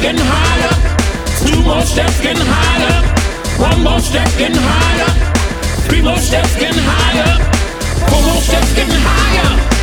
getting higher. Two more steps, getting higher. One more step, getting higher. Three more steps, getting higher. Four more steps, getting higher.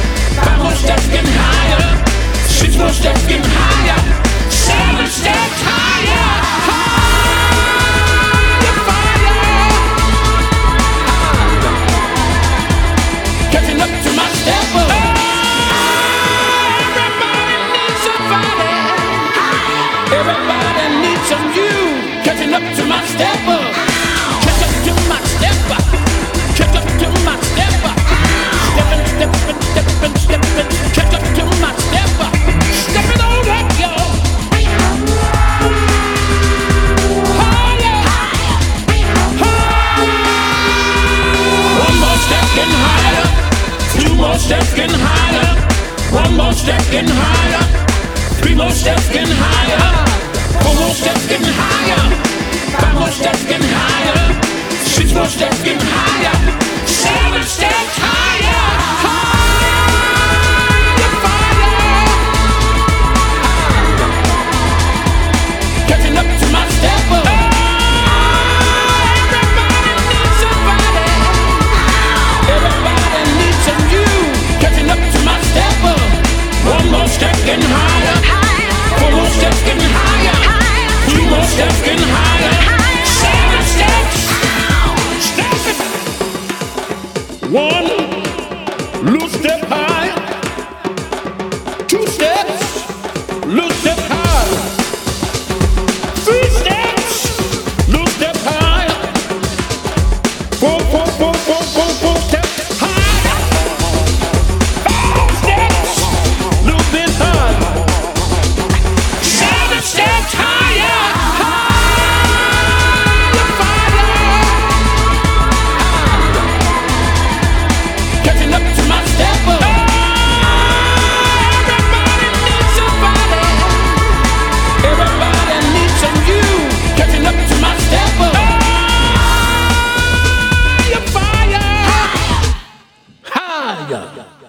Everybody needs some you. Catching up to my step. Catch up to my step. Catch up to my step. Stepping, stepping, stepping, stepping. Catch up to my step. Stepping on up, y'all. Higher. One more step getting higher. Two more steps getting higher. Four more steps getting higher. Five more steps getting higher. Six more steps getting higher. Seven steps higher. Higher, higher. Catching up to my stepper. Everybody needs some you. Catching up to my stepper. One more step getting higher. One, loose step high. Two steps, loose step high. Three steps, loose step high. Four, four, four, four, four, four steps.